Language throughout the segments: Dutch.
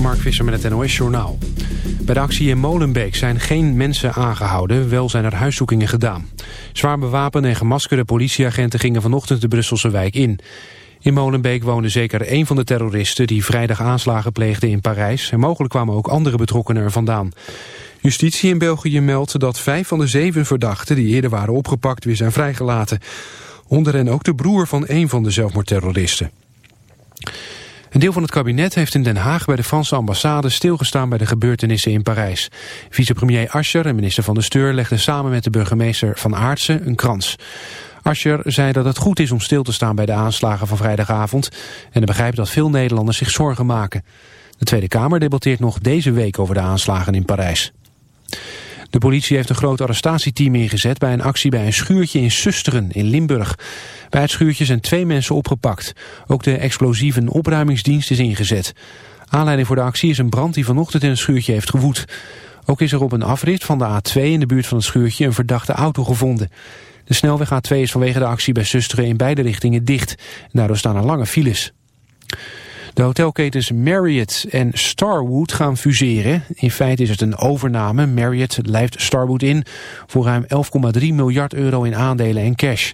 Mark Visser met het NOS Journaal. Bij de actie in Molenbeek zijn geen mensen aangehouden, wel zijn er huiszoekingen gedaan. Zwaar bewapende en gemaskerde politieagenten gingen vanochtend de Brusselse wijk in. In Molenbeek woonde zeker één van de terroristen die vrijdag aanslagen pleegde in Parijs... en mogelijk kwamen ook andere betrokkenen er vandaan. Justitie in België meldt dat vijf van de zeven verdachten die eerder waren opgepakt weer zijn vrijgelaten. Onder hen ook de broer van één van de zelfmoordterroristen. Een deel van het kabinet heeft in Den Haag bij de Franse ambassade stilgestaan bij de gebeurtenissen in Parijs. Vicepremier Ascher en minister van de Steur legden samen met de burgemeester van Aartsen een krans. Ascher zei dat het goed is om stil te staan bij de aanslagen van vrijdagavond en hij begrijpt dat veel Nederlanders zich zorgen maken. De Tweede Kamer debatteert nog deze week over de aanslagen in Parijs. De politie heeft een groot arrestatieteam ingezet bij een actie bij een schuurtje in Susteren in Limburg. Bij het schuurtje zijn twee mensen opgepakt. Ook de explosieve opruimingsdienst is ingezet. Aanleiding voor de actie is een brand die vanochtend in het schuurtje heeft gewoed. Ook is er op een afrit van de A2 in de buurt van het schuurtje een verdachte auto gevonden. De snelweg A2 is vanwege de actie bij Susteren in beide richtingen dicht. Daardoor staan er lange files. De hotelketens Marriott en Starwood gaan fuseren. In feite is het een overname. Marriott lijft Starwood in voor ruim 11,3 miljard euro in aandelen en cash.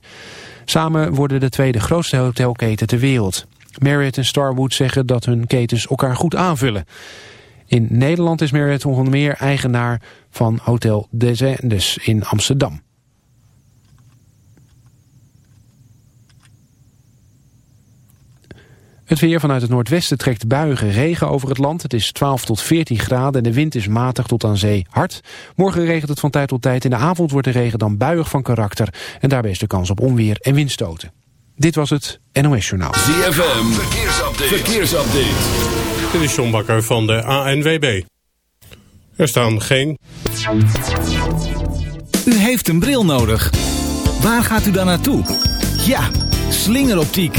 Samen worden de tweede grootste hotelketen ter wereld. Marriott en Starwood zeggen dat hun ketens elkaar goed aanvullen. In Nederland is Marriott onder meer eigenaar van Hotel Des Andes in Amsterdam. Het weer vanuit het noordwesten trekt buigen regen over het land. Het is 12 tot 14 graden en de wind is matig tot aan zee hard. Morgen regent het van tijd tot tijd. In de avond wordt de regen dan buig van karakter. En daarbij is de kans op onweer en windstoten. Dit was het NOS Journaal. ZFM, verkeersupdate. verkeersupdate. Dit is John Bakker van de ANWB. Er staan geen... U heeft een bril nodig. Waar gaat u dan naartoe? Ja, slingeroptiek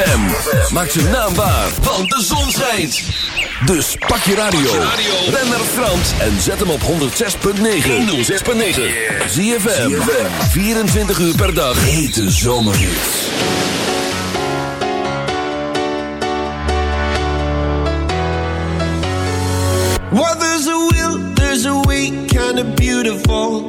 ZFM. Maak zijn naam waar, want de zon schijnt. Dus pak je radio. Ben naar Frans en zet hem op 106.9. 106.9. ZFM. 24 uur per dag. Hete zomerhits. Well, there's a will, there's a way, kind of beautiful.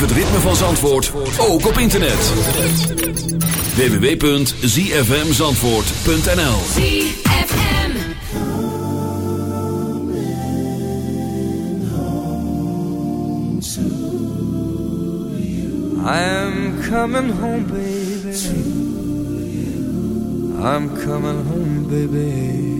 Beleef het ritme van Zandvoort, ook op internet. www.zfmzandvoort.nl ZFM. I'm coming home, baby. I'm coming home, baby.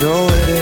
Know it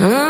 Huh?